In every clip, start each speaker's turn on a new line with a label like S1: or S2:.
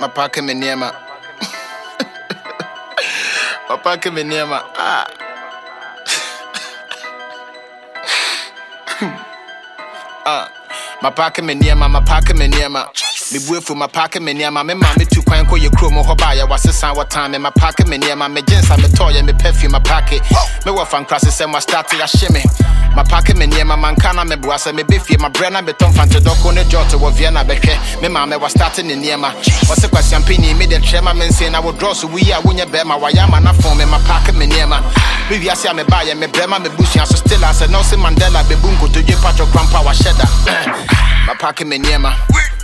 S1: mapake me nneɛma. Mapake me nneɛma. Ah. ah. mapake me nneɛma mapake me nneɛma. Mebu afu mapake me nneɛma. Me ma metu kwan kɔ yɛ kurom hɔ baayɛ wasesa wɔtan me. Mapake me nneɛma me gyensa metɔɔyɛ me perfume mapake. Mewɔ fa nkrase sɛ mastarte ahye me mapake na meboa sɛ mebɛfie mabrɛ na metɔ mfantedɔko ne jɔt wɔ vienna bɛhwɛ me ma mɛwastarte ne nneɛma ɔse kwasiampani mede trɛ ma me nse na wodrɔ so woyi a wonyɛ bɛrima wayɛ ama na fon me mapake me nneɛma mewiase a mebaayɛ mebrɛ ma mebusua so still a sɛ nelson mandela bɛbu nkotodwe patwɔ krampa wahyɛ da mapake me nneɛma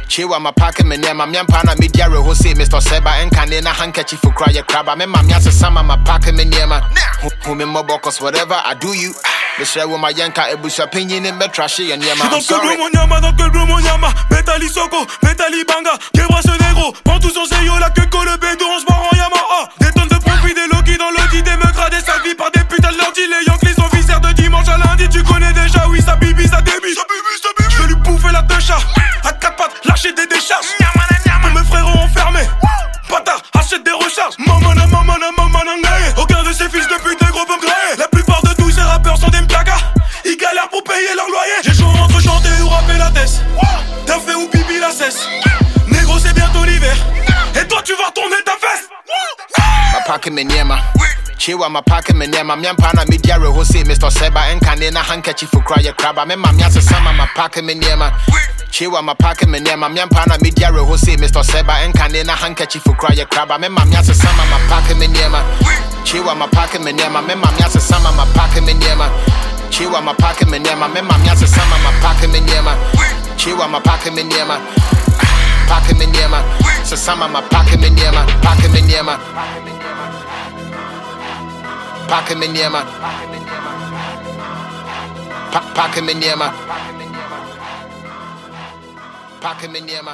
S1: Chewa mapake me nneɛma meampa na medi awerɛho sei mr sɛba ɛnkane na handkerchief kora yɛ kraba mema me asesa ma mapake me nneɛma Hu- hu me mmɔbɔ cause whatever I do you. Mesrɛ wo ma yɛnka abusua panyin ne mmɛtra hye yɛ nneɛma
S2: Dans
S1: I'm
S2: le
S1: sorry.
S2: club mon yama, dans le club mon yama Metali Soko, Metali Banga
S1: mapake me nneɛma kyewa mapake me nneɛma meampa na medi awerɛho sei mr sɛba ɛnkane na handkerchief kora yɛ kraba me asesa ma mapake me nneɛma kyewa mapake me nneɛma meampa na medi awerɛho sei mr sɛba ɛnkane na handkerchief kora yɛ kraba me asesa ma mapake me nneɛma kyewa mapake me nneɛma mema me asesa ma mapake me nneɛma kyewa mapake me nneɛma mema me asesa ma mapake me nneɛma kyewa mapake me nneɛma pake me nneɛma sesa ma mapake me nneɛma pake me nneɛma pake me nneɛma Pa- pake me nneɛma pake me nneɛma